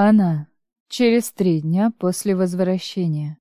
Она. Через три дня после возвращения.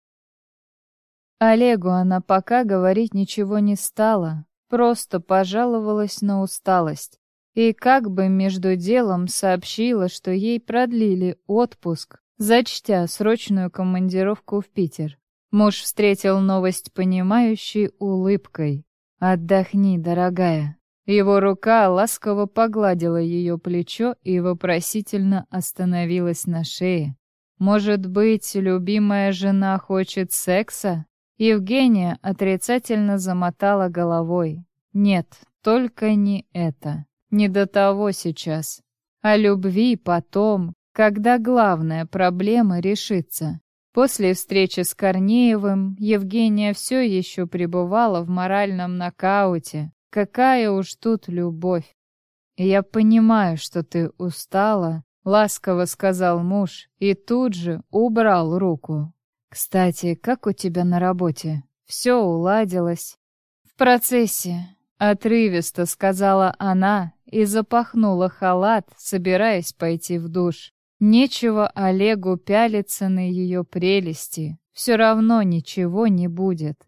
Олегу она пока говорить ничего не стала, просто пожаловалась на усталость. И как бы между делом сообщила, что ей продлили отпуск, зачтя срочную командировку в Питер. Муж встретил новость понимающей улыбкой. «Отдохни, дорогая». Его рука ласково погладила ее плечо и вопросительно остановилась на шее. «Может быть, любимая жена хочет секса?» Евгения отрицательно замотала головой. «Нет, только не это. Не до того сейчас. О любви потом, когда главная проблема решится. После встречи с Корнеевым Евгения все еще пребывала в моральном нокауте, Какая уж тут любовь. Я понимаю, что ты устала, ласково сказал муж и тут же убрал руку. Кстати, как у тебя на работе? Все уладилось? В процессе, отрывисто сказала она и запахнула халат, собираясь пойти в душ. Нечего Олегу пялиться на ее прелести. Все равно ничего не будет.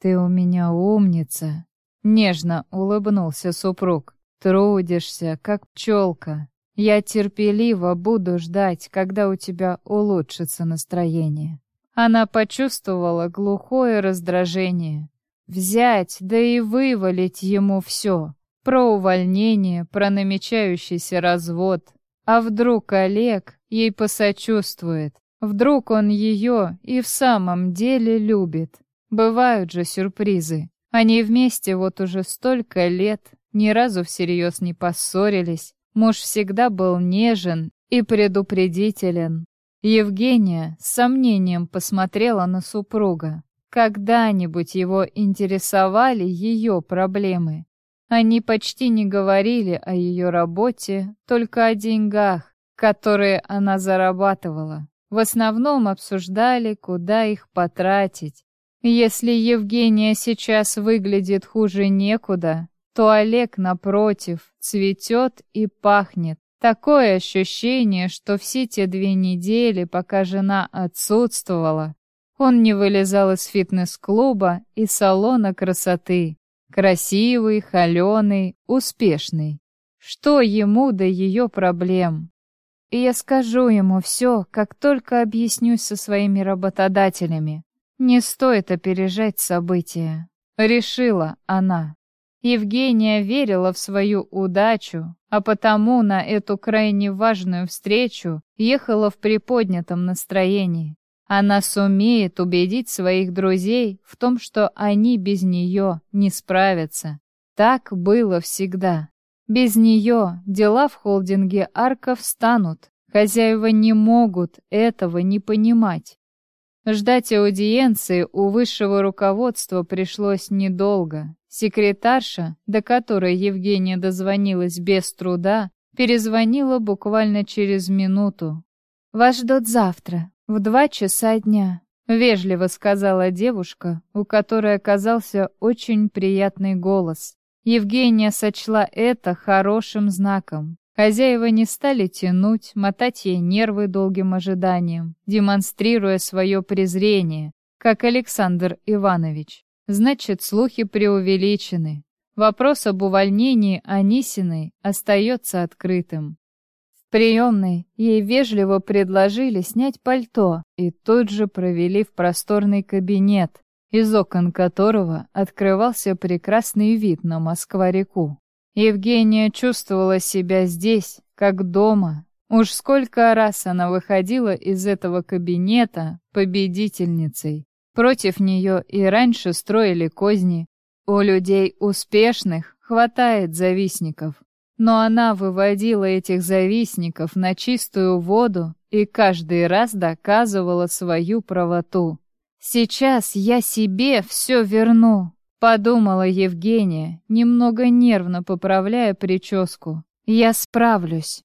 Ты у меня умница, Нежно улыбнулся супруг. Трудишься, как пчелка. Я терпеливо буду ждать, когда у тебя улучшится настроение. Она почувствовала глухое раздражение. Взять, да и вывалить ему все. Про увольнение, про намечающийся развод. А вдруг Олег ей посочувствует? Вдруг он ее и в самом деле любит? Бывают же сюрпризы. Они вместе вот уже столько лет, ни разу всерьез не поссорились. Муж всегда был нежен и предупредителен. Евгения с сомнением посмотрела на супруга. Когда-нибудь его интересовали ее проблемы. Они почти не говорили о ее работе, только о деньгах, которые она зарабатывала. В основном обсуждали, куда их потратить, если Евгения сейчас выглядит хуже некуда, то Олег, напротив, цветет и пахнет. Такое ощущение, что все те две недели, пока жена отсутствовала, он не вылезал из фитнес-клуба и салона красоты. Красивый, холеный, успешный. Что ему до ее проблем? И я скажу ему все, как только объяснюсь со своими работодателями. Не стоит опережать события, решила она. Евгения верила в свою удачу, а потому на эту крайне важную встречу ехала в приподнятом настроении. Она сумеет убедить своих друзей в том, что они без нее не справятся. Так было всегда. Без нее дела в холдинге Арка встанут. Хозяева не могут этого не понимать. Ждать аудиенции у высшего руководства пришлось недолго. Секретарша, до которой Евгения дозвонилась без труда, перезвонила буквально через минуту. «Вас ждут завтра, в два часа дня», — вежливо сказала девушка, у которой оказался очень приятный голос. Евгения сочла это хорошим знаком. Хозяева не стали тянуть, мотать ей нервы долгим ожиданием, демонстрируя свое презрение, как Александр Иванович. Значит, слухи преувеличены. Вопрос об увольнении Анисиной остается открытым. В приемной ей вежливо предложили снять пальто и тут же провели в просторный кабинет, из окон которого открывался прекрасный вид на Москва-реку. Евгения чувствовала себя здесь, как дома. Уж сколько раз она выходила из этого кабинета победительницей. Против нее и раньше строили козни. У людей успешных хватает завистников. Но она выводила этих завистников на чистую воду и каждый раз доказывала свою правоту. «Сейчас я себе все верну», Подумала Евгения, немного нервно поправляя прическу. Я справлюсь.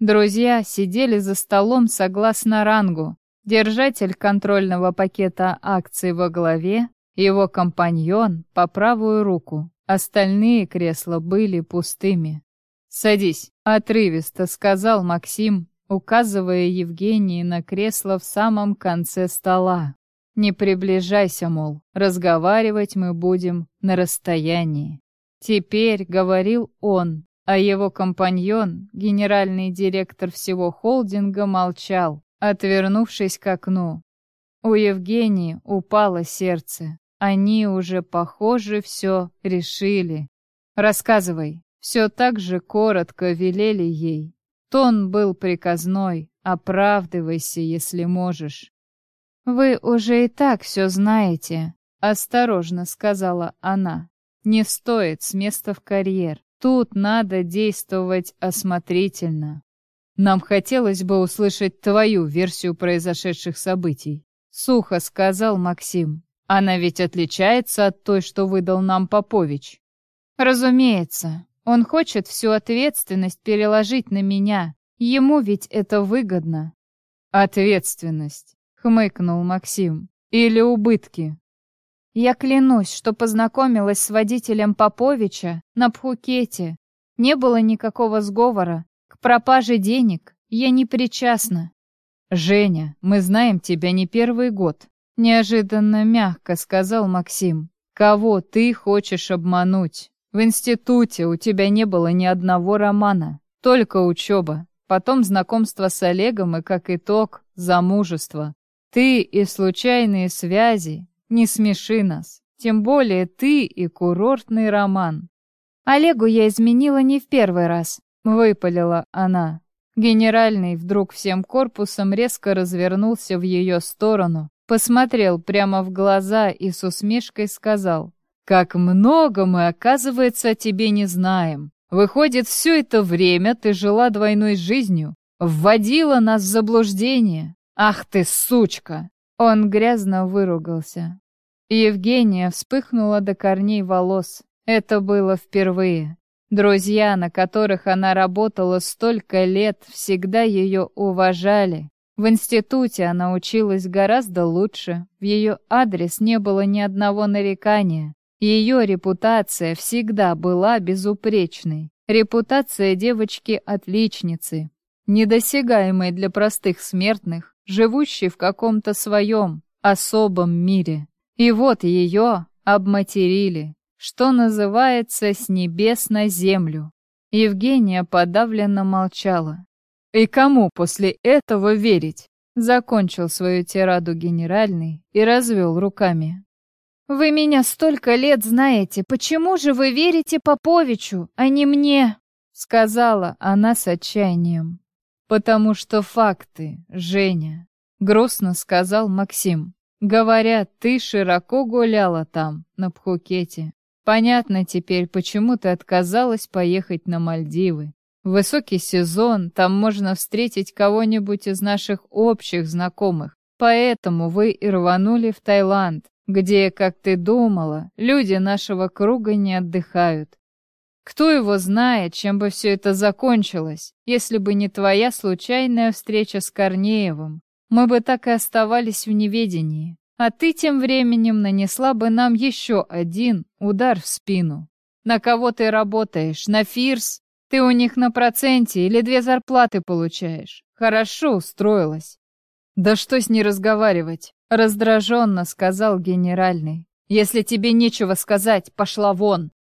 Друзья сидели за столом согласно рангу. Держатель контрольного пакета акций во главе, его компаньон по правую руку. Остальные кресла были пустыми. «Садись», — отрывисто сказал Максим, указывая Евгении на кресло в самом конце стола. «Не приближайся, мол, разговаривать мы будем на расстоянии». Теперь говорил он, а его компаньон, генеральный директор всего холдинга, молчал, отвернувшись к окну. У Евгении упало сердце. Они уже, похоже, все решили. «Рассказывай». Все так же коротко велели ей. Тон был приказной. «Оправдывайся, если можешь». «Вы уже и так все знаете», — осторожно сказала она. «Не стоит с места в карьер. Тут надо действовать осмотрительно. Нам хотелось бы услышать твою версию произошедших событий», — сухо сказал Максим. «Она ведь отличается от той, что выдал нам Попович». «Разумеется. Он хочет всю ответственность переложить на меня. Ему ведь это выгодно». «Ответственность», — хмыкнул Максим. «Или убытки?» Я клянусь, что познакомилась с водителем Поповича на Пхукете. Не было никакого сговора. К пропаже денег я не причастна. «Женя, мы знаем тебя не первый год», — неожиданно мягко сказал Максим. «Кого ты хочешь обмануть? В институте у тебя не было ни одного романа, только учеба, потом знакомство с Олегом и, как итог, замужество. Ты и случайные связи, не смеши нас. Тем более ты и курортный роман. Олегу я изменила не в первый раз, выпалила она. Генеральный вдруг всем корпусом резко развернулся в ее сторону, посмотрел прямо в глаза и с усмешкой сказал, «Как много мы, оказывается, о тебе не знаем. Выходит, все это время ты жила двойной жизнью, вводила нас в заблуждение. Ах ты, сучка!» Он грязно выругался. Евгения вспыхнула до корней волос. Это было впервые. Друзья, на которых она работала столько лет, всегда ее уважали. В институте она училась гораздо лучше. В ее адрес не было ни одного нарекания. Ее репутация всегда была безупречной. Репутация девочки-отличницы, недосягаемой для простых смертных, живущей в каком-то своем особом мире. И вот ее обматерили, что называется, с небес на землю. Евгения подавленно молчала. «И кому после этого верить?» Закончил свою тираду генеральный и развел руками. «Вы меня столько лет знаете, почему же вы верите Поповичу, а не мне?» Сказала она с отчаянием. «Потому что факты, Женя», — грустно сказал Максим. «Говорят, ты широко гуляла там, на Пхукете. Понятно теперь, почему ты отказалась поехать на Мальдивы. Высокий сезон, там можно встретить кого-нибудь из наших общих знакомых. Поэтому вы и рванули в Таиланд, где, как ты думала, люди нашего круга не отдыхают. Кто его знает, чем бы все это закончилось, если бы не твоя случайная встреча с Корнеевым. Мы бы так и оставались в неведении. А ты тем временем нанесла бы нам еще один удар в спину. На кого ты работаешь? На Фирс? Ты у них на проценте или две зарплаты получаешь? Хорошо устроилась. Да что с ней разговаривать? Раздраженно сказал генеральный. Если тебе нечего сказать, пошла вон.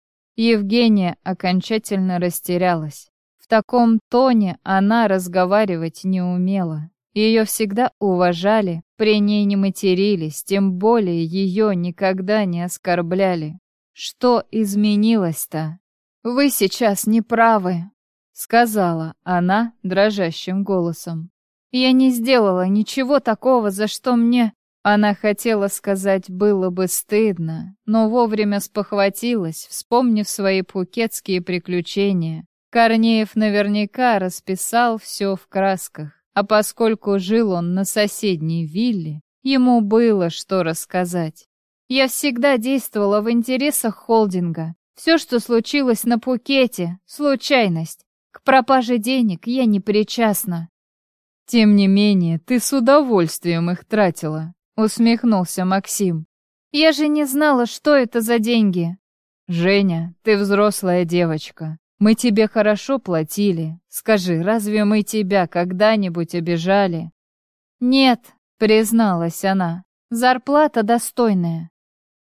Евгения окончательно растерялась. В таком тоне она разговаривать не умела. Ее всегда уважали, при ней не матерились, тем более ее никогда не оскорбляли. Что изменилось-то? Вы сейчас не правы, сказала она дрожащим голосом. Я не сделала ничего такого, за что мне она хотела сказать, было бы стыдно, но вовремя спохватилась, вспомнив свои пукетские приключения. Корнеев наверняка расписал все в красках, а поскольку жил он на соседней вилле, ему было что рассказать. Я всегда действовала в интересах холдинга. Все, что случилось на Пукете, случайность. К пропаже денег я не причастна. Тем не менее, ты с удовольствием их тратила, усмехнулся Максим. Я же не знала, что это за деньги. Женя, ты взрослая девочка. Мы тебе хорошо платили. Скажи, разве мы тебя когда-нибудь обижали?» «Нет», — призналась она, — «зарплата достойная».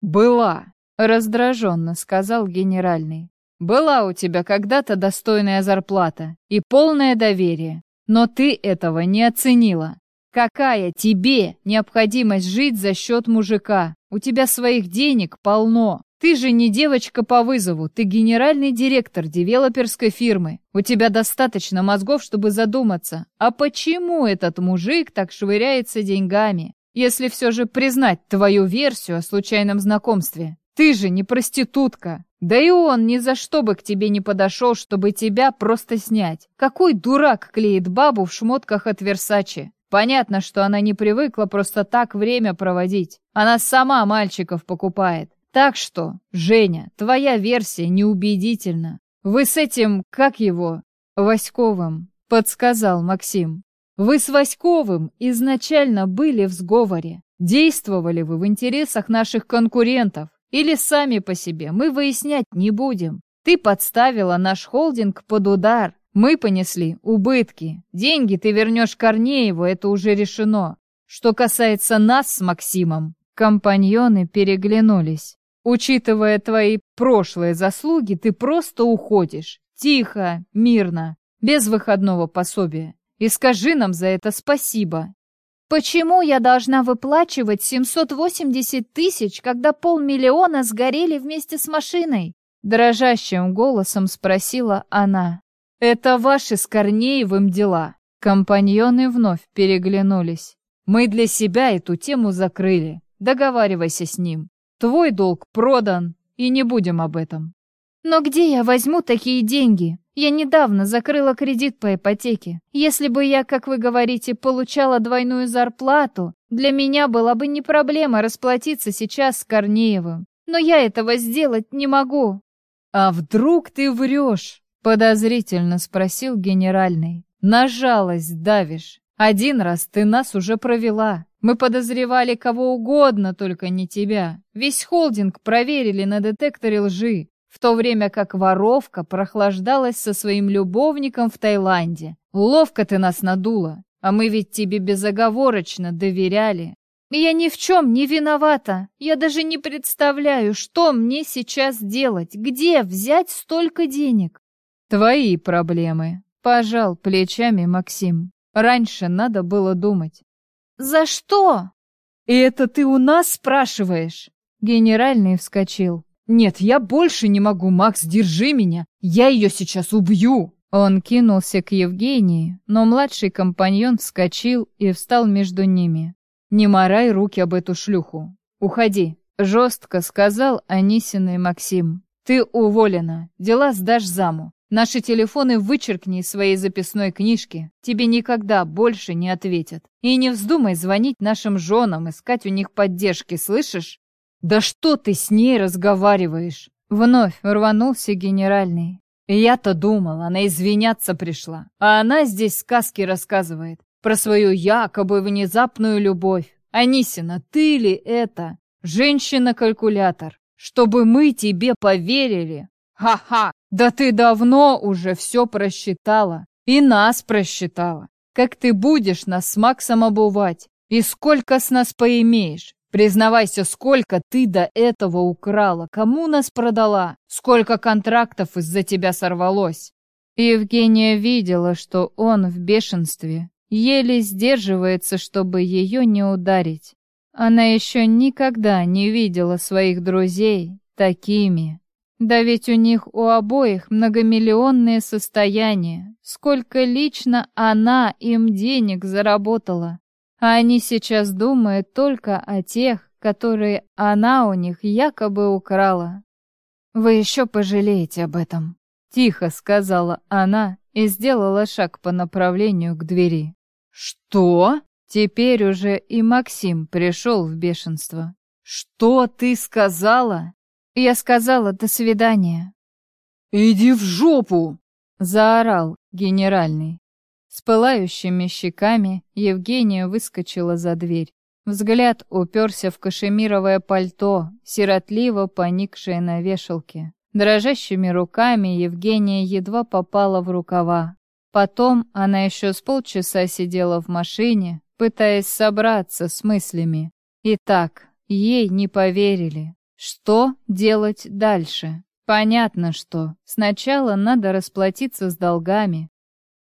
«Была», — раздраженно сказал генеральный. «Была у тебя когда-то достойная зарплата и полное доверие, но ты этого не оценила. Какая тебе необходимость жить за счет мужика? У тебя своих денег полно. Ты же не девочка по вызову, ты генеральный директор девелоперской фирмы. У тебя достаточно мозгов, чтобы задуматься, а почему этот мужик так швыряется деньгами? Если все же признать твою версию о случайном знакомстве. Ты же не проститутка. Да и он ни за что бы к тебе не подошел, чтобы тебя просто снять. Какой дурак клеит бабу в шмотках от Версачи? Понятно, что она не привыкла просто так время проводить. Она сама мальчиков покупает. Так что, Женя, твоя версия неубедительна. Вы с этим, как его, Васьковым, подсказал Максим. Вы с Васьковым изначально были в сговоре. Действовали вы в интересах наших конкурентов. Или сами по себе, мы выяснять не будем. Ты подставила наш холдинг под удар. Мы понесли убытки. Деньги ты вернешь Корнееву, это уже решено. Что касается нас с Максимом, компаньоны переглянулись. Учитывая твои прошлые заслуги, ты просто уходишь. Тихо, мирно, без выходного пособия. И скажи нам за это спасибо. Почему я должна выплачивать 780 тысяч, когда полмиллиона сгорели вместе с машиной? Дрожащим голосом спросила она. «Это ваши с Корнеевым дела». Компаньоны вновь переглянулись. «Мы для себя эту тему закрыли. Договаривайся с ним. Твой долг продан, и не будем об этом». «Но где я возьму такие деньги? Я недавно закрыла кредит по ипотеке. Если бы я, как вы говорите, получала двойную зарплату, для меня была бы не проблема расплатиться сейчас с Корнеевым. Но я этого сделать не могу». «А вдруг ты врешь?» Подозрительно спросил генеральный. На жалость давишь. Один раз ты нас уже провела. Мы подозревали кого угодно, только не тебя. Весь холдинг проверили на детекторе лжи, в то время как воровка прохлаждалась со своим любовником в Таиланде. Ловко ты нас надула, а мы ведь тебе безоговорочно доверяли. Я ни в чем не виновата. Я даже не представляю, что мне сейчас делать, где взять столько денег. Твои проблемы. Пожал плечами Максим. Раньше надо было думать. За что? И это ты у нас спрашиваешь? Генеральный вскочил. Нет, я больше не могу, Макс, держи меня. Я ее сейчас убью. Он кинулся к Евгении, но младший компаньон вскочил и встал между ними. «Не морай руки об эту шлюху. Уходи», — жестко сказал Анисиный Максим. «Ты уволена. Дела сдашь заму. Наши телефоны вычеркни из своей записной книжки. Тебе никогда больше не ответят. И не вздумай звонить нашим женам, искать у них поддержки, слышишь? Да что ты с ней разговариваешь? Вновь рванулся генеральный. Я-то думал, она извиняться пришла. А она здесь сказки рассказывает. Про свою якобы внезапную любовь. Анисина, ты ли это? Женщина-калькулятор. Чтобы мы тебе поверили. Ха-ха! Да ты давно уже все просчитала. И нас просчитала. Как ты будешь нас с Максом обувать? И сколько с нас поимеешь? Признавайся, сколько ты до этого украла? Кому нас продала? Сколько контрактов из-за тебя сорвалось? Евгения видела, что он в бешенстве, еле сдерживается, чтобы ее не ударить. Она еще никогда не видела своих друзей такими. Да ведь у них у обоих многомиллионные состояния. Сколько лично она им денег заработала. А они сейчас думают только о тех, которые она у них якобы украла. «Вы еще пожалеете об этом», — тихо сказала она и сделала шаг по направлению к двери. «Что?» Теперь уже и Максим пришел в бешенство. «Что ты сказала?» Я сказала «до свидания». «Иди в жопу!» — заорал генеральный. С пылающими щеками Евгения выскочила за дверь. Взгляд уперся в кашемировое пальто, сиротливо поникшее на вешалке. Дрожащими руками Евгения едва попала в рукава. Потом она еще с полчаса сидела в машине, пытаясь собраться с мыслями. И так, ей не поверили. Что делать дальше? Понятно, что. Сначала надо расплатиться с долгами.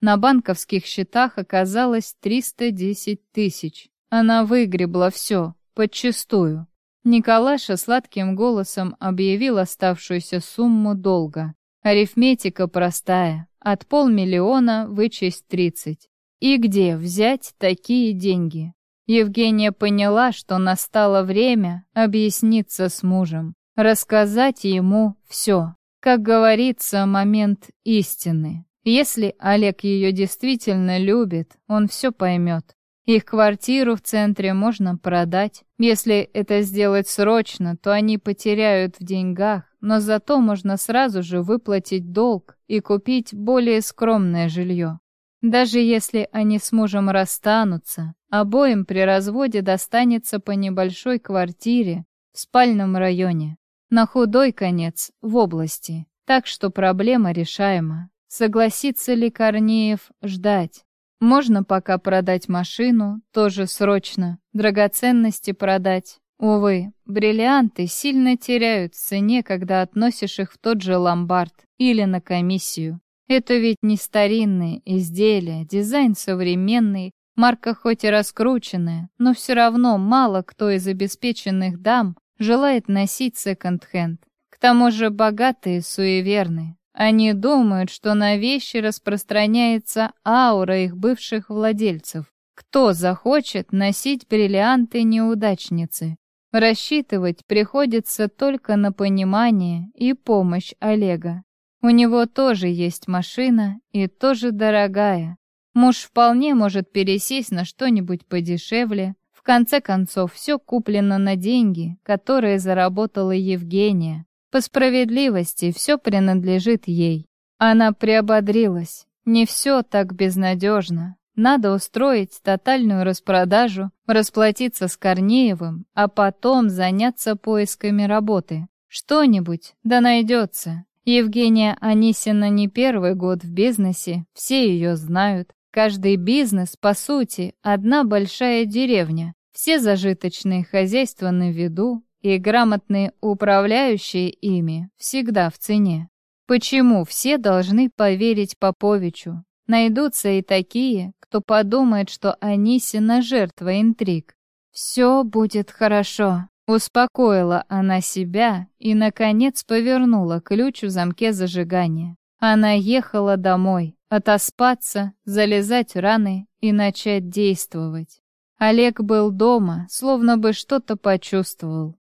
На банковских счетах оказалось 310 тысяч. Она выгребла все, подчистую. Николаша сладким голосом объявил оставшуюся сумму долга. Арифметика простая. От полмиллиона вычесть 30. И где взять такие деньги? Евгения поняла, что настало время объясниться с мужем, рассказать ему все. Как говорится, момент истины. Если Олег ее действительно любит, он все поймет. Их квартиру в центре можно продать. Если это сделать срочно, то они потеряют в деньгах, но зато можно сразу же выплатить долг и купить более скромное жилье. Даже если они с мужем расстанутся, обоим при разводе достанется по небольшой квартире в спальном районе, на худой конец в области, так что проблема решаема. Согласится ли Корнеев ждать? Можно пока продать машину, тоже срочно, драгоценности продать. Увы, бриллианты сильно теряют в цене, когда относишь их в тот же ломбард или на комиссию. Это ведь не старинные изделия, дизайн современный, марка хоть и раскрученная, но все равно мало кто из обеспеченных дам желает носить секонд-хенд. К тому же богатые суеверны, они думают, что на вещи распространяется аура их бывших владельцев. Кто захочет носить бриллианты неудачницы? Рассчитывать приходится только на понимание и помощь Олега. У него тоже есть машина и тоже дорогая. Муж вполне может пересесть на что-нибудь подешевле. В конце концов, все куплено на деньги, которые заработала Евгения. По справедливости все принадлежит ей. Она приободрилась. Не все так безнадежно. Надо устроить тотальную распродажу, расплатиться с Корнеевым, а потом заняться поисками работы. Что-нибудь, да найдется. Евгения Анисина не первый год в бизнесе, все ее знают. Каждый бизнес, по сути, одна большая деревня. Все зажиточные хозяйства на виду, и грамотные управляющие ими всегда в цене. Почему все должны поверить Поповичу? Найдутся и такие, кто подумает, что Анисина жертва интриг. «Все будет хорошо», — успокоила она себя и, наконец, повернула ключ в замке зажигания. Она ехала домой, отоспаться, залезать раны и начать действовать. Олег был дома, словно бы что-то почувствовал.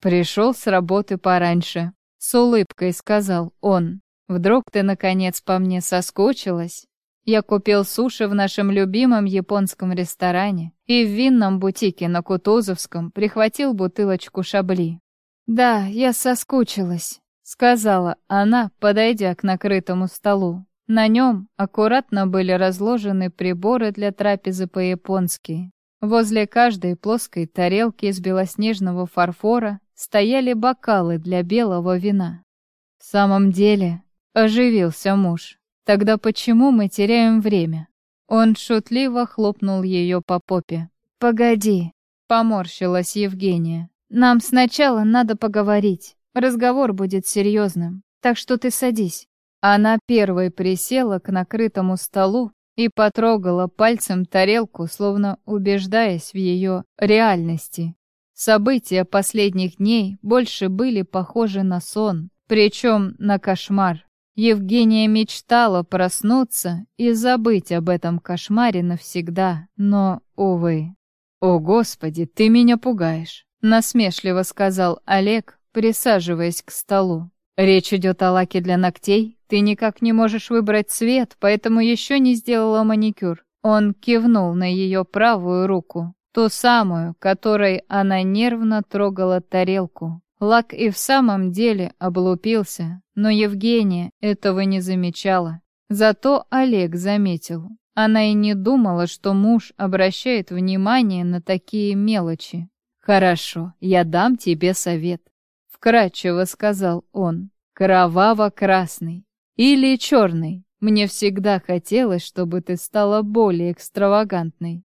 «Пришел с работы пораньше», — с улыбкой сказал он. «Вдруг ты, наконец, по мне соскучилась?» Я купил суши в нашем любимом японском ресторане и в винном бутике на Кутузовском прихватил бутылочку шабли. «Да, я соскучилась», — сказала она, подойдя к накрытому столу. На нем аккуратно были разложены приборы для трапезы по-японски. Возле каждой плоской тарелки из белоснежного фарфора стояли бокалы для белого вина. В самом деле, оживился муж. Тогда почему мы теряем время? Он шутливо хлопнул ее по попе. «Погоди», — поморщилась Евгения. «Нам сначала надо поговорить. Разговор будет серьезным. Так что ты садись». Она первой присела к накрытому столу и потрогала пальцем тарелку, словно убеждаясь в ее реальности. События последних дней больше были похожи на сон, причем на кошмар. Евгения мечтала проснуться и забыть об этом кошмаре навсегда, но, увы. «О, Господи, ты меня пугаешь», — насмешливо сказал Олег, присаживаясь к столу. «Речь идет о лаке для ногтей. Ты никак не можешь выбрать цвет, поэтому еще не сделала маникюр». Он кивнул на ее правую руку. Ту самую, которой она нервно трогала тарелку. Лак и в самом деле облупился, но Евгения этого не замечала. Зато Олег заметил. Она и не думала, что муж обращает внимание на такие мелочи. «Хорошо, я дам тебе совет», — вкратчиво сказал он. Кроваво-красный. Или черный. Мне всегда хотелось, чтобы ты стала более экстравагантной.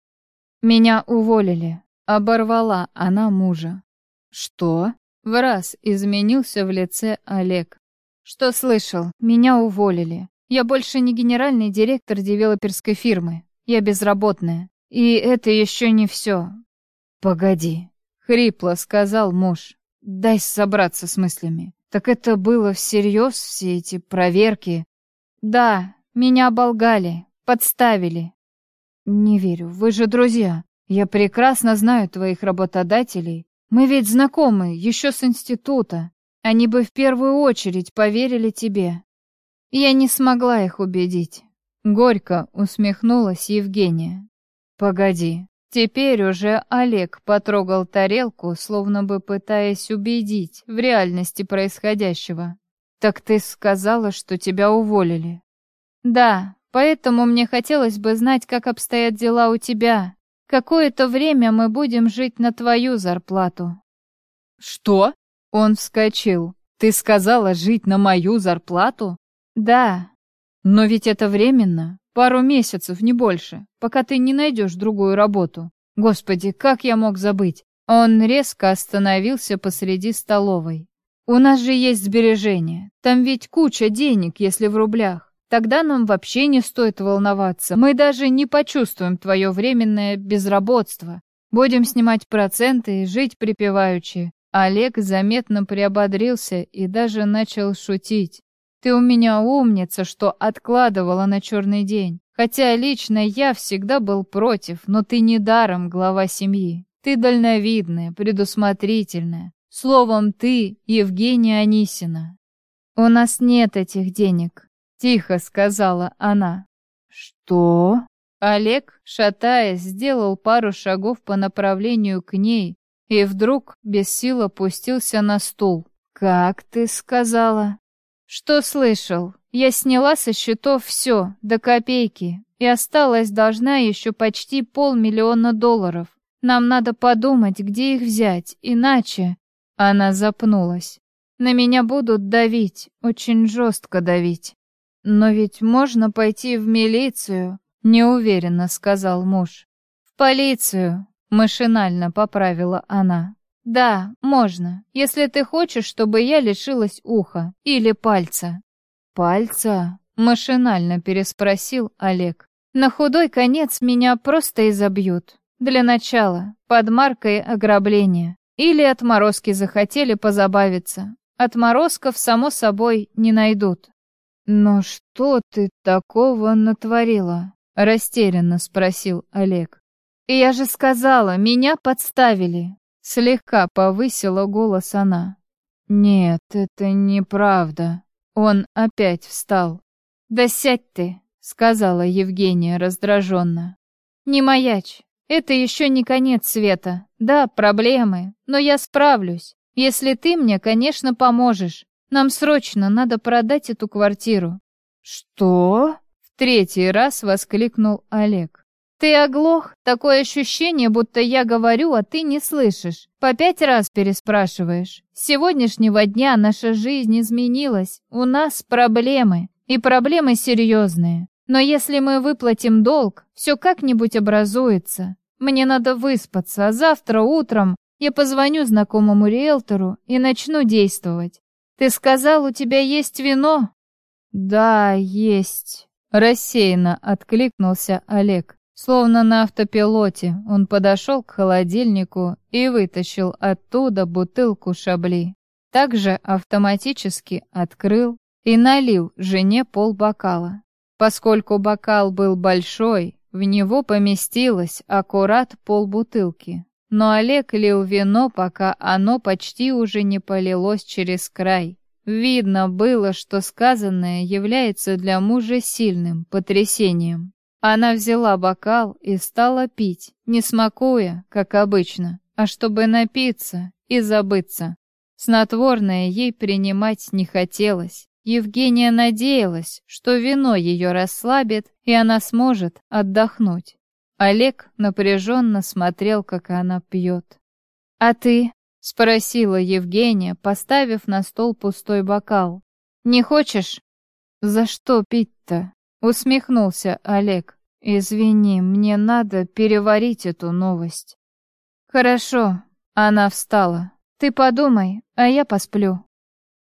Меня уволили. Оборвала она мужа. Что? В раз изменился в лице Олег. Что слышал? Меня уволили. Я больше не генеральный директор девелоперской фирмы. Я безработная. И это еще не все. Погоди. Хрипло сказал муж. Дай собраться с мыслями. Так это было всерьез, все эти проверки? Да, меня оболгали, подставили. Не верю, вы же друзья. Я прекрасно знаю твоих работодателей. Мы ведь знакомы, еще с института. Они бы в первую очередь поверили тебе. Я не смогла их убедить. Горько усмехнулась Евгения. Погоди, теперь уже Олег потрогал тарелку, словно бы пытаясь убедить в реальности происходящего. Так ты сказала, что тебя уволили. Да, поэтому мне хотелось бы знать, как обстоят дела у тебя. Какое-то время мы будем жить на твою зарплату. Что? Он вскочил. Ты сказала жить на мою зарплату? Да, но ведь это временно, пару месяцев, не больше, пока ты не найдешь другую работу. Господи, как я мог забыть? Он резко остановился посреди столовой. У нас же есть сбережения. Там ведь куча денег, если в рублях. Тогда нам вообще не стоит волноваться. Мы даже не почувствуем твое временное безработство. Будем снимать проценты и жить припеваючи. Олег заметно приободрился и даже начал шутить. Ты у меня умница, что откладывала на черный день. Хотя лично я всегда был против, но ты не даром глава семьи. Ты дальновидная, предусмотрительная. Словом, ты Евгения Анисина. У нас нет этих денег, тихо сказала она. Что? Олег, шатаясь, сделал пару шагов по направлению к ней и вдруг без сил опустился на стул. Как ты сказала? «Что слышал? Я сняла со счетов все, до копейки, и осталась должна еще почти полмиллиона долларов. Нам надо подумать, где их взять, иначе...» Она запнулась. «На меня будут давить, очень жестко давить. Но ведь можно пойти в милицию», — неуверенно сказал муж. «В полицию», — машинально поправила она. «Да, можно, если ты хочешь, чтобы я лишилась уха или пальца». «Пальца?» — машинально переспросил Олег. «На худой конец меня просто изобьют. Для начала, под маркой ограбления. Или отморозки захотели позабавиться. Отморозков, само собой, не найдут». «Но что ты такого натворила?» — растерянно спросил Олег. «Я же сказала, меня подставили. Слегка повысила голос она. «Нет, это неправда». Он опять встал. «Да сядь ты», — сказала Евгения раздраженно. «Не маячь. Это еще не конец света. Да, проблемы, но я справлюсь. Если ты мне, конечно, поможешь. Нам срочно надо продать эту квартиру». «Что?» — в третий раз воскликнул Олег. «Ты оглох? Такое ощущение, будто я говорю, а ты не слышишь. По пять раз переспрашиваешь. С сегодняшнего дня наша жизнь изменилась. У нас проблемы. И проблемы серьезные. Но если мы выплатим долг, все как-нибудь образуется. Мне надо выспаться, а завтра утром я позвоню знакомому риэлтору и начну действовать. Ты сказал, у тебя есть вино?» «Да, есть», — рассеянно откликнулся Олег. Словно на автопилоте, он подошел к холодильнику и вытащил оттуда бутылку шабли. Также автоматически открыл и налил жене полбокала. Поскольку бокал был большой, в него поместилось аккурат полбутылки. Но Олег лил вино, пока оно почти уже не полилось через край. Видно было, что сказанное является для мужа сильным потрясением. Она взяла бокал и стала пить, не смакуя, как обычно, а чтобы напиться и забыться. Снотворное ей принимать не хотелось. Евгения надеялась, что вино ее расслабит, и она сможет отдохнуть. Олег напряженно смотрел, как она пьет. «А ты?» — спросила Евгения, поставив на стол пустой бокал. Не хочешь? За что пить-то? Усмехнулся Олег. Извини, мне надо переварить эту новость. Хорошо. Она встала. Ты подумай, а я посплю.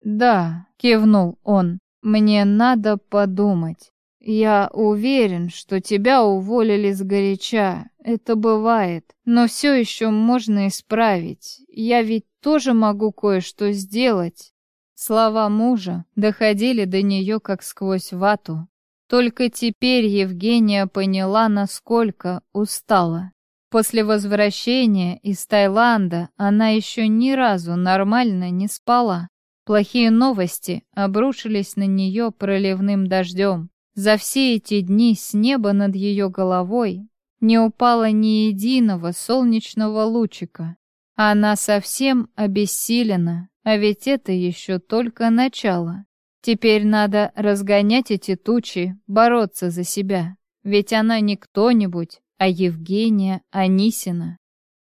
Да, кивнул он. Мне надо подумать. Я уверен, что тебя уволили сгоряча. Это бывает, но все еще можно исправить. Я ведь тоже могу кое-что сделать. Слова мужа доходили до нее как сквозь вату. Только теперь Евгения поняла, насколько устала. После возвращения из Таиланда она еще ни разу нормально не спала. Плохие новости обрушились на нее проливным дождем. За все эти дни с неба над ее головой не упало ни единого солнечного лучика. Она совсем обессилена, а ведь это еще только начало. Теперь надо разгонять эти тучи, бороться за себя. Ведь она не кто-нибудь, а Евгения Анисина.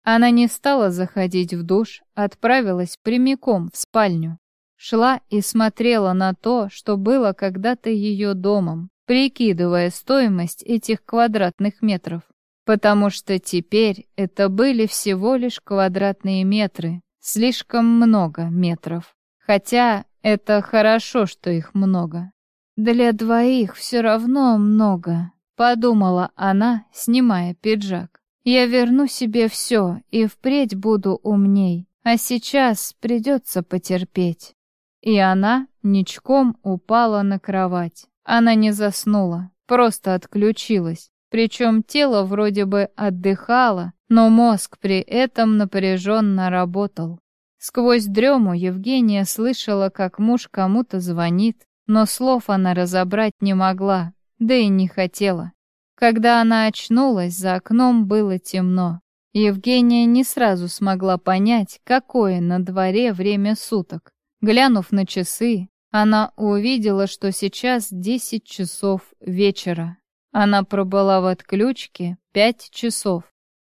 Она не стала заходить в душ, отправилась прямиком в спальню. Шла и смотрела на то, что было когда-то ее домом, прикидывая стоимость этих квадратных метров потому что теперь это были всего лишь квадратные метры, слишком много метров. Хотя это хорошо, что их много. Для двоих все равно много, подумала она, снимая пиджак. Я верну себе все и впредь буду умней, а сейчас придется потерпеть. И она ничком упала на кровать. Она не заснула, просто отключилась, причем тело вроде бы отдыхало, но мозг при этом напряженно работал. Сквозь дрему Евгения слышала, как муж кому-то звонит, но слов она разобрать не могла, да и не хотела. Когда она очнулась, за окном было темно. Евгения не сразу смогла понять, какое на дворе время суток. Глянув на часы, она увидела, что сейчас 10 часов вечера. Она пробыла в отключке пять часов.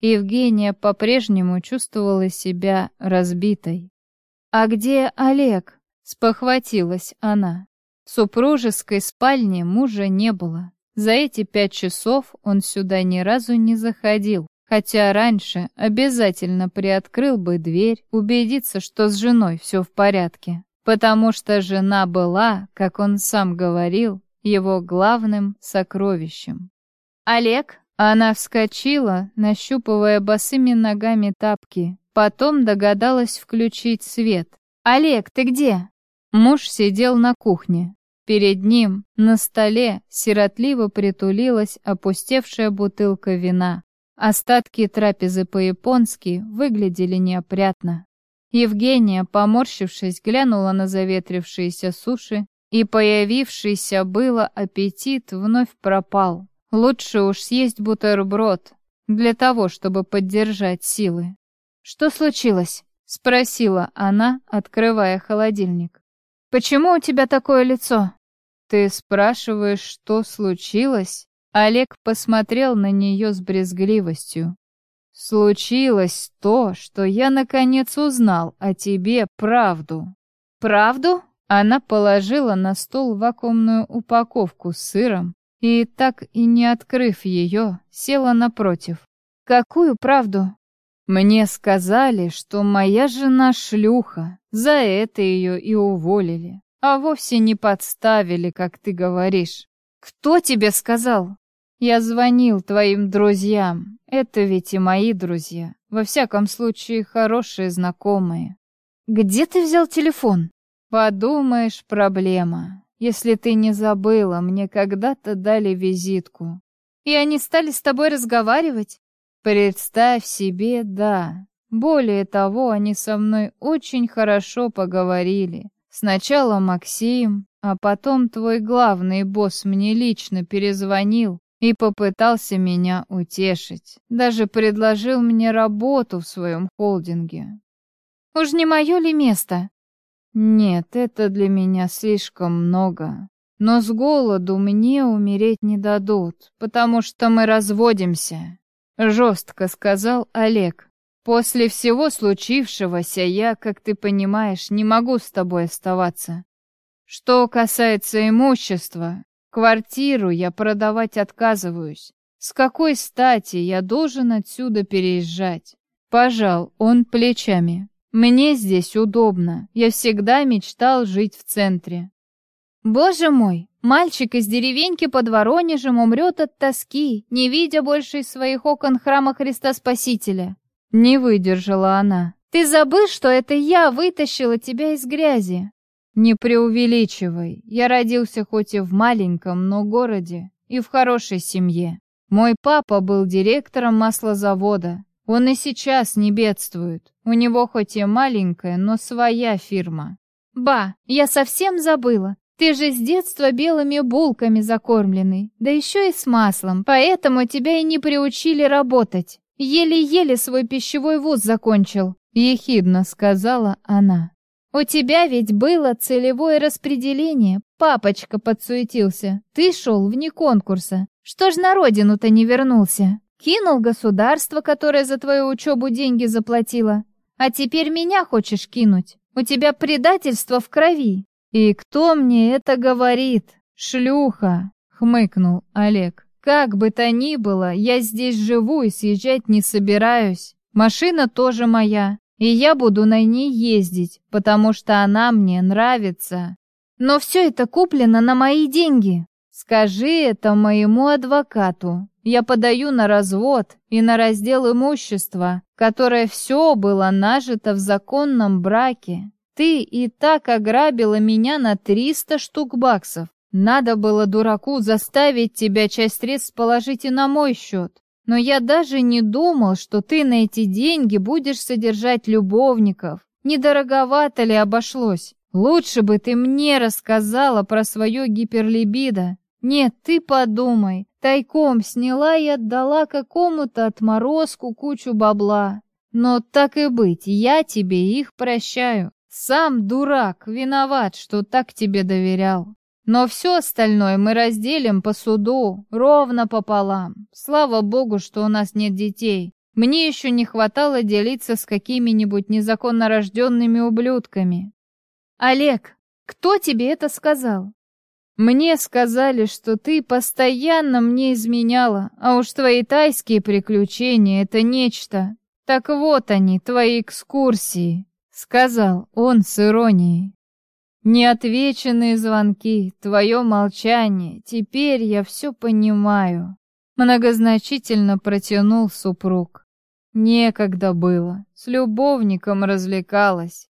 Евгения по-прежнему чувствовала себя разбитой. «А где Олег?» — спохватилась она. В супружеской спальне мужа не было. За эти пять часов он сюда ни разу не заходил, хотя раньше обязательно приоткрыл бы дверь, убедиться, что с женой все в порядке. Потому что жена была, как он сам говорил, его главным сокровищем. «Олег?» Она вскочила, нащупывая босыми ногами тапки, потом догадалась включить свет. «Олег, ты где?» Муж сидел на кухне. Перед ним, на столе, сиротливо притулилась опустевшая бутылка вина. Остатки трапезы по-японски выглядели неопрятно. Евгения, поморщившись, глянула на заветрившиеся суши и появившийся было аппетит вновь пропал. Лучше уж съесть бутерброд для того, чтобы поддержать силы. «Что случилось?» — спросила она, открывая холодильник. «Почему у тебя такое лицо?» «Ты спрашиваешь, что случилось?» Олег посмотрел на нее с брезгливостью. «Случилось то, что я наконец узнал о тебе правду». «Правду?» Она положила на стол вакуумную упаковку с сыром и, так и не открыв ее, села напротив. «Какую правду?» «Мне сказали, что моя жена шлюха, за это ее и уволили, а вовсе не подставили, как ты говоришь». «Кто тебе сказал?» «Я звонил твоим друзьям, это ведь и мои друзья, во всяком случае хорошие знакомые». «Где ты взял телефон?» Подумаешь, проблема. Если ты не забыла, мне когда-то дали визитку. И они стали с тобой разговаривать? Представь себе, да. Более того, они со мной очень хорошо поговорили. Сначала Максим, а потом твой главный босс мне лично перезвонил и попытался меня утешить. Даже предложил мне работу в своем холдинге. «Уж не мое ли место?» Нет, это для меня слишком много. Но с голоду мне умереть не дадут, потому что мы разводимся. Жестко сказал Олег. После всего случившегося я, как ты понимаешь, не могу с тобой оставаться. Что касается имущества, квартиру я продавать отказываюсь. С какой стати я должен отсюда переезжать? Пожал он плечами. Мне здесь удобно. Я всегда мечтал жить в центре. Боже мой, мальчик из деревеньки под Воронежем умрет от тоски, не видя больше из своих окон храма Христа Спасителя. Не выдержала она. Ты забыл, что это я вытащила тебя из грязи? Не преувеличивай. Я родился хоть и в маленьком, но городе, и в хорошей семье. Мой папа был директором маслозавода, он и сейчас не бедствует. У него хоть и маленькая, но своя фирма. Ба, я совсем забыла. Ты же с детства белыми булками закормленный, да еще и с маслом, поэтому тебя и не приучили работать. Еле-еле свой пищевой вуз закончил, ехидно сказала она. У тебя ведь было целевое распределение. Папочка подсуетился. Ты шел вне конкурса. Что ж на родину-то не вернулся? Кинул государство, которое за твою учебу деньги заплатило. А теперь меня хочешь кинуть. У тебя предательство в крови. И кто мне это говорит? Шлюха, хмыкнул Олег. Как бы то ни было, я здесь живу и съезжать не собираюсь. Машина тоже моя, и я буду на ней ездить, потому что она мне нравится. Но все это куплено на мои деньги. Скажи это моему адвокату. Я подаю на развод и на раздел имущества, которое все было нажито в законном браке. Ты и так ограбила меня на 300 штук баксов. Надо было дураку заставить тебя часть средств положить и на мой счет. Но я даже не думал, что ты на эти деньги будешь содержать любовников. Недороговато ли обошлось? Лучше бы ты мне рассказала про свое гиперлибидо. Нет, ты подумай. Тайком сняла и отдала какому-то отморозку кучу бабла. Но так и быть, я тебе их прощаю. Сам дурак, виноват, что так тебе доверял. Но все остальное мы разделим по суду, ровно пополам. Слава богу, что у нас нет детей. Мне еще не хватало делиться с какими-нибудь незаконно рожденными ублюдками. Олег, кто тебе это сказал? Мне сказали, что ты постоянно мне изменяла, а уж твои тайские приключения — это нечто. Так вот они, твои экскурсии, — сказал он с иронией. Неотвеченные звонки, твое молчание, теперь я все понимаю. Многозначительно протянул супруг. Некогда было, с любовником развлекалась.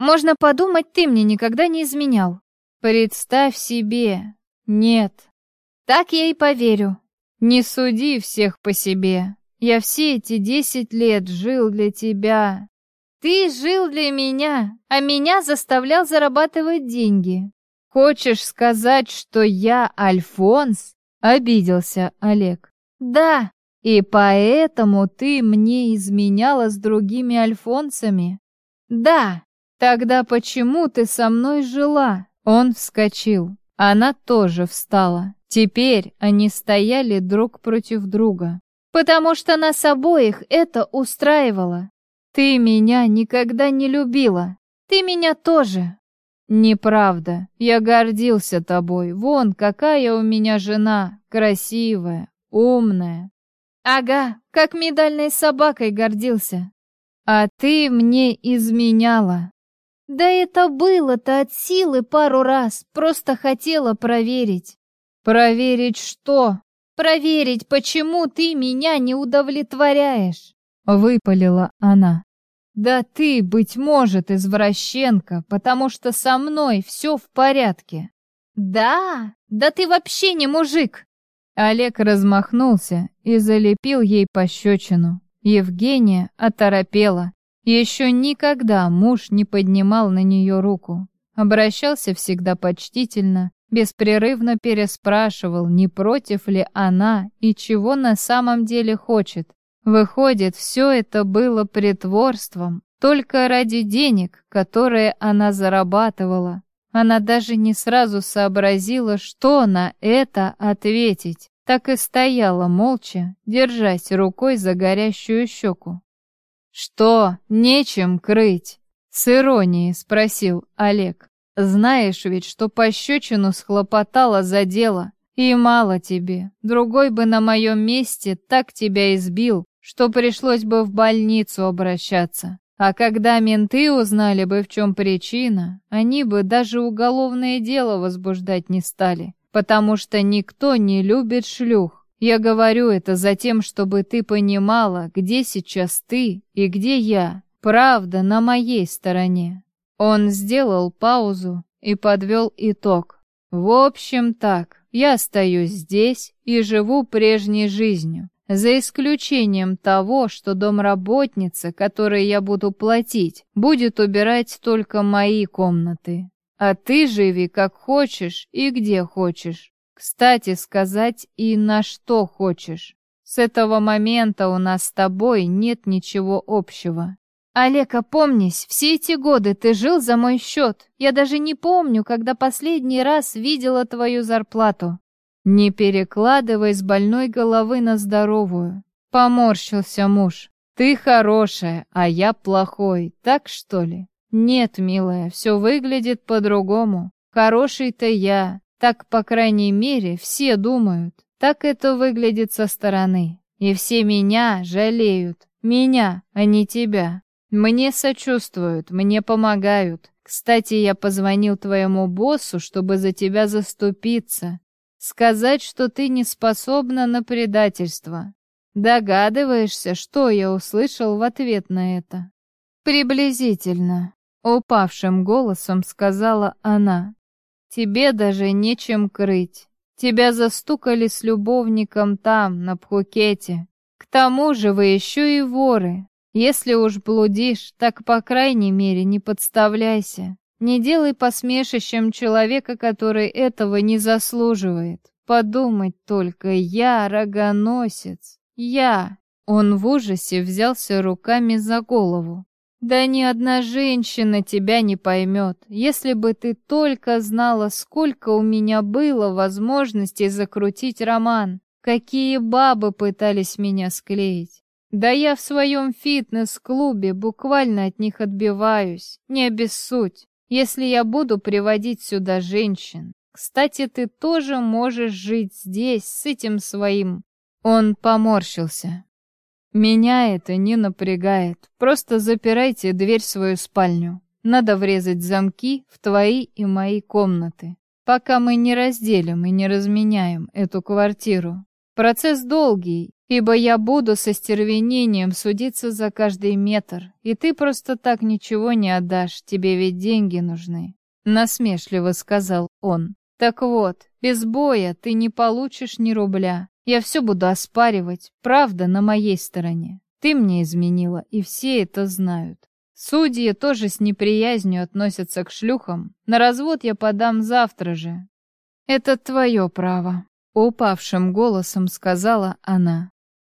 Можно подумать, ты мне никогда не изменял. Представь себе. Нет. Так я и поверю. Не суди всех по себе. Я все эти десять лет жил для тебя. Ты жил для меня, а меня заставлял зарабатывать деньги. Хочешь сказать, что я Альфонс? Обиделся Олег. Да, и поэтому ты мне изменяла с другими альфонсами? Да. Тогда почему ты со мной жила? Он вскочил. Она тоже встала. Теперь они стояли друг против друга. «Потому что нас обоих это устраивало. Ты меня никогда не любила. Ты меня тоже». «Неправда. Я гордился тобой. Вон, какая у меня жена. Красивая, умная». «Ага, как медальной собакой гордился». «А ты мне изменяла. Да это было-то от силы пару раз, просто хотела проверить. Проверить что? Проверить, почему ты меня не удовлетворяешь, выпалила она. Да ты, быть может, извращенка, потому что со мной все в порядке. Да, да ты вообще не мужик. Олег размахнулся и залепил ей пощечину. Евгения оторопела. Еще никогда муж не поднимал на нее руку. Обращался всегда почтительно, беспрерывно переспрашивал, не против ли она и чего на самом деле хочет. Выходит, все это было притворством, только ради денег, которые она зарабатывала. Она даже не сразу сообразила, что на это ответить. Так и стояла молча, держась рукой за горящую щеку. «Что, нечем крыть?» — с иронией спросил Олег. Знаешь ведь, что пощечину схлопотала за дело. И мало тебе. Другой бы на моем месте так тебя избил, что пришлось бы в больницу обращаться. А когда менты узнали бы, в чем причина, они бы даже уголовное дело возбуждать не стали, потому что никто не любит шлюх. Я говорю это за тем, чтобы ты понимала, где сейчас ты и где я. Правда на моей стороне. Он сделал паузу и подвел итог. В общем так, я остаюсь здесь и живу прежней жизнью. За исключением того, что домработница, которой я буду платить, будет убирать только мои комнаты. А ты живи как хочешь и где хочешь. Кстати сказать, и на что хочешь. С этого момента у нас с тобой нет ничего общего. Олег, опомнись, все эти годы ты жил за мой счет. Я даже не помню, когда последний раз видела твою зарплату. Не перекладывай с больной головы на здоровую. Поморщился муж. Ты хорошая, а я плохой, так что ли? Нет, милая, все выглядит по-другому. Хороший-то я, так, по крайней мере, все думают. Так это выглядит со стороны. И все меня жалеют. Меня, а не тебя. Мне сочувствуют, мне помогают. Кстати, я позвонил твоему боссу, чтобы за тебя заступиться. Сказать, что ты не способна на предательство. Догадываешься, что я услышал в ответ на это? Приблизительно, упавшим голосом сказала она. Тебе даже нечем крыть. Тебя застукали с любовником там, на Пхукете. К тому же вы еще и воры. Если уж блудишь, так по крайней мере не подставляйся. Не делай посмешищем человека, который этого не заслуживает. Подумать только, я рогоносец. Я. Он в ужасе взялся руками за голову. Да ни одна женщина тебя не поймет. Если бы ты только знала, сколько у меня было возможностей закрутить роман. Какие бабы пытались меня склеить. Да я в своем фитнес-клубе буквально от них отбиваюсь. Не обессудь если я буду приводить сюда женщин. Кстати, ты тоже можешь жить здесь с этим своим...» Он поморщился. «Меня это не напрягает. Просто запирайте дверь в свою спальню. Надо врезать замки в твои и мои комнаты, пока мы не разделим и не разменяем эту квартиру. Процесс долгий, ибо я буду со стервенением судиться за каждый метр, и ты просто так ничего не отдашь, тебе ведь деньги нужны», — насмешливо сказал он. «Так вот, без боя ты не получишь ни рубля. Я все буду оспаривать, правда на моей стороне. Ты мне изменила, и все это знают. Судьи тоже с неприязнью относятся к шлюхам. На развод я подам завтра же. Это твое право. Упавшим голосом сказала она.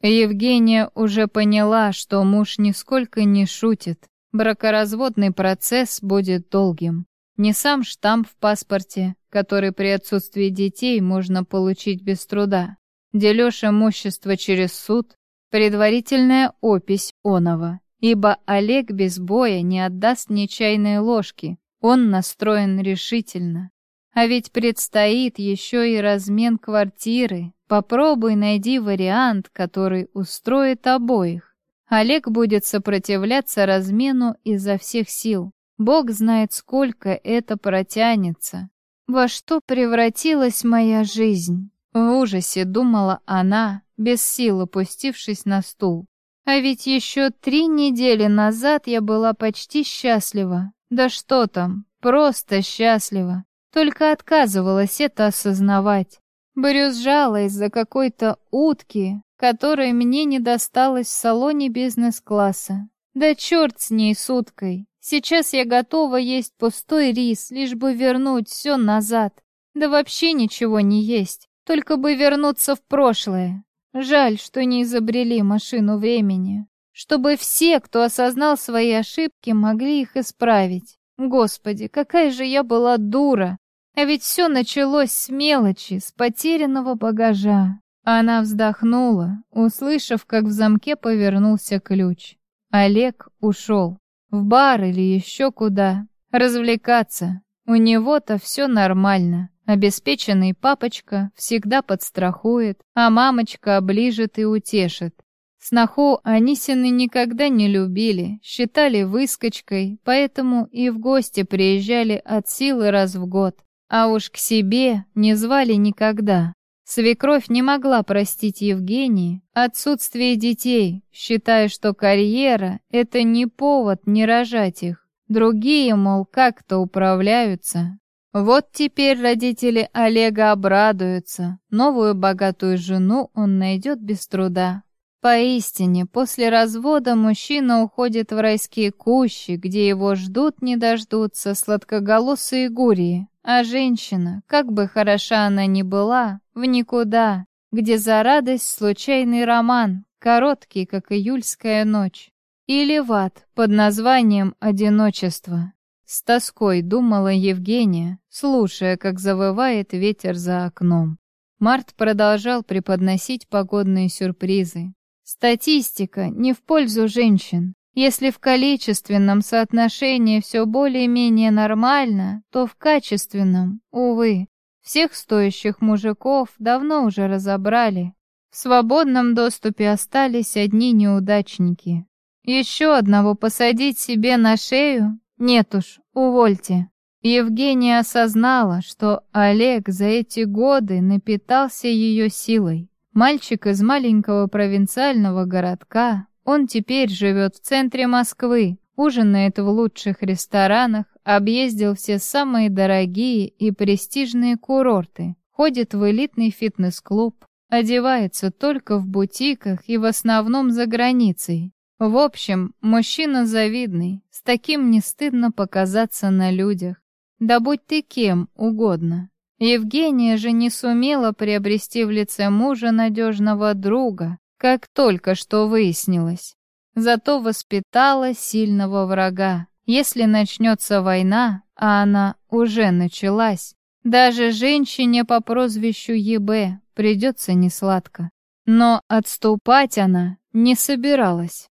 Евгения уже поняла, что муж нисколько не шутит. Бракоразводный процесс будет долгим. Не сам штамп в паспорте, который при отсутствии детей можно получить без труда. Дележ имущества через суд, предварительная опись оного. Ибо Олег без боя не отдаст чайной ложки. Он настроен решительно. А ведь предстоит еще и размен квартиры. Попробуй найди вариант, который устроит обоих. Олег будет сопротивляться размену изо всех сил. Бог знает, сколько это протянется. Во что превратилась моя жизнь? В ужасе думала она, без сил опустившись на стул. А ведь еще три недели назад я была почти счастлива. Да что там, просто счастлива. Только отказывалась это осознавать. Брюзжала из-за какой-то утки, которой мне не досталось в салоне бизнес-класса. Да черт с ней с уткой. Сейчас я готова есть пустой рис, лишь бы вернуть все назад. Да вообще ничего не есть, только бы вернуться в прошлое. Жаль, что не изобрели машину времени, чтобы все, кто осознал свои ошибки, могли их исправить. Господи, какая же я была дура! А ведь все началось с мелочи, с потерянного багажа. Она вздохнула, услышав, как в замке повернулся ключ. Олег ушел. В бар или еще куда. Развлекаться. У него-то все нормально. Обеспеченный папочка всегда подстрахует, а мамочка оближет и утешит. Сноху Анисины никогда не любили, считали выскочкой, поэтому и в гости приезжали от силы раз в год. А уж к себе не звали никогда. Свекровь не могла простить Евгении отсутствие детей, считая, что карьера — это не повод не рожать их. Другие, мол, как-то управляются. Вот теперь родители Олега обрадуются. Новую богатую жену он найдет без труда. Поистине, после развода мужчина уходит в райские кущи, где его ждут не дождутся сладкоголосые гурии, а женщина, как бы хороша она ни была, в никуда, где за радость случайный роман, короткий, как июльская ночь. Или в ад под названием «Одиночество». С тоской думала Евгения, слушая, как завывает ветер за окном. Март продолжал преподносить погодные сюрпризы, Статистика не в пользу женщин. Если в количественном соотношении все более-менее нормально, то в качественном, увы, всех стоящих мужиков давно уже разобрали. В свободном доступе остались одни неудачники. Еще одного посадить себе на шею? Нет уж, увольте. Евгения осознала, что Олег за эти годы напитался ее силой. Мальчик из маленького провинциального городка, он теперь живет в центре Москвы, ужинает в лучших ресторанах, объездил все самые дорогие и престижные курорты, ходит в элитный фитнес-клуб, одевается только в бутиках и в основном за границей. В общем, мужчина завидный, с таким не стыдно показаться на людях. Да будь ты кем угодно. Евгения же не сумела приобрести в лице мужа надежного друга, как только что выяснилось. Зато воспитала сильного врага. Если начнется война, а она уже началась, даже женщине по прозвищу ЕБ придется несладко. Но отступать она не собиралась.